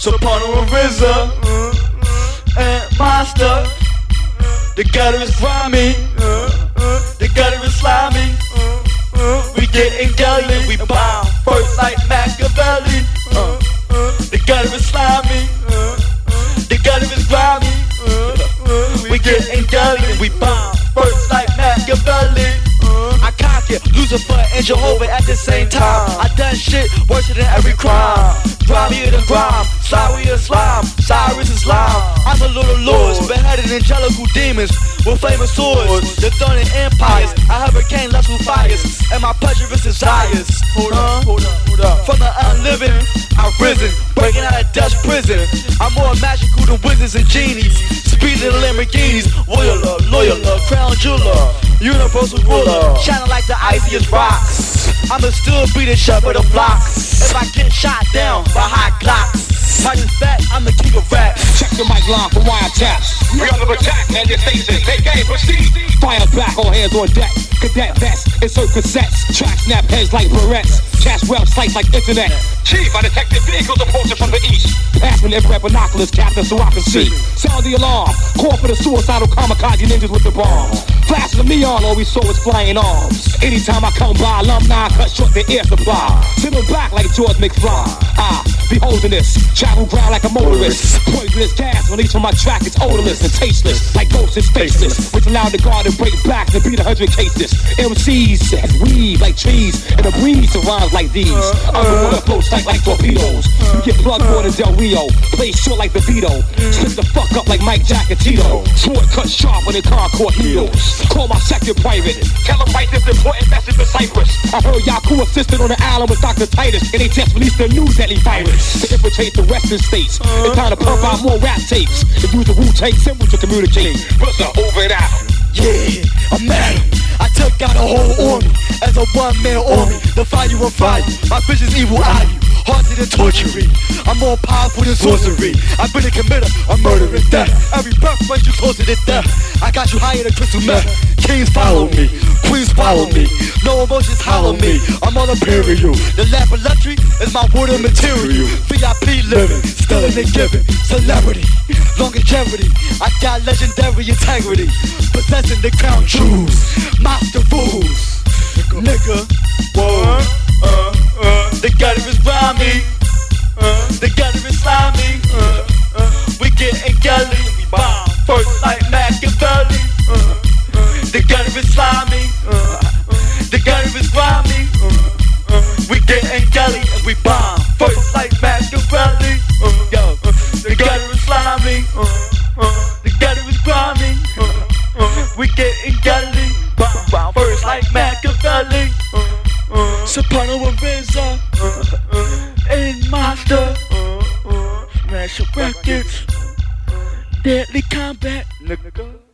Supernal and RZA, and Monster. The gutter is grimy, the gutter is slimy. We getting gully, we bomb first like Machiavelli. The gutter is slimy, the gutter is grimy. We getting gully, we bomb first like Machiavelli. It, Lucifer and Jehovah at the same time. I done shit worse than every crime. Grimier than grime, sorry as slime, Cyrus is slime. I'm a little lords, beheaded angelical demons with flaming swords. The thorny empires, I hurricane lustful fires, and my pleasurous desires. Hold up, hold up, hold up. From the unliving, I've risen, breaking out of Dutch prison. I'm more magical than wizards and genies. Speeding Lamborghinis, loyaler, loyaler, crown jeweler, universal ruler, shining like the iciest rocks. I'ma still be the shepherd of flocks. If I get shot down by hot glocks, Honey fat, I'm the king of rap. Check the mic line for wiretaps. We on the attack, man, your stations. Take aim, proceed. Fire back, all hands on deck. Cadet vests, insert cassettes. Track snap heads like barrettes. Cash well sites like internet. Chief, I detected vehicles approaching from the east. Pass me the infrared binoculars, captain, so I can see. Sound the alarm. Call for the suicidal kamikaze ninjas with the bombs. Flashes of neon, all we saw was flying arms. Anytime I come by, alumni cut short their air supply. Simmer back like George McFly. Ah, beholding this. Travel ground like a motorist. Poisonous gas released from my track is odorless and tasteless. Like ghosts and faceless. Which allowed the guard to break back to beat a hundred cases. MCs weave like trees. And a breeze of rhymes like these. Uh, Underwater uh. floats tight like torpedoes. You get plugged more than Del Rio. Play short like the Vito. Mm. Slip the fuck up like Mike Jack and Tito. Sword cut sharp when the Concord heels. Call my second private. Tell him write this important message to Cyprus. I heard Yaku assisted on the island with Dr. Titus, and they just released a new deadly virus to infiltrate the western states. It's time to pump out more rap tapes and use the Wu-Tang symbol to communicate. Brother, over and out. Yeah, I'm mad. I took out a whole a one-man army. The fire will fire. My vision's evil eye. Haunted and torturing. I'm more powerful than sorcery. I've been a committer of and death. Every breath brings you closer to death. I got you higher than crystal meth. Kings follow me, queens follow me. No emotions hollow me. I'm on imperial. The laboratory is my water material. VIP living, in the giving. Celebrity, longevity. I got legendary integrity. Possessing the crown jewels. Master rules. Nigga. Whoa. Uh, uh. The gutter is grimy. Uh, the gutter is slimy. Uh, uh. We getting gully. We bomb first like Machiavelli. Uh, uh. The gutter is slimy. Uh, uh. The gutter is grimy. Uh, uh. We getting gully and we bomb first like Machiavelli. Uh, yo, uh. The gutter is slimy. Uh, uh. The gutter is grimy. Uh, uh. We getting gully. Bomb, bomb first like Machiavelli. Supernal and RZA. And Monster. Smash your records. Deadly combat, nigga.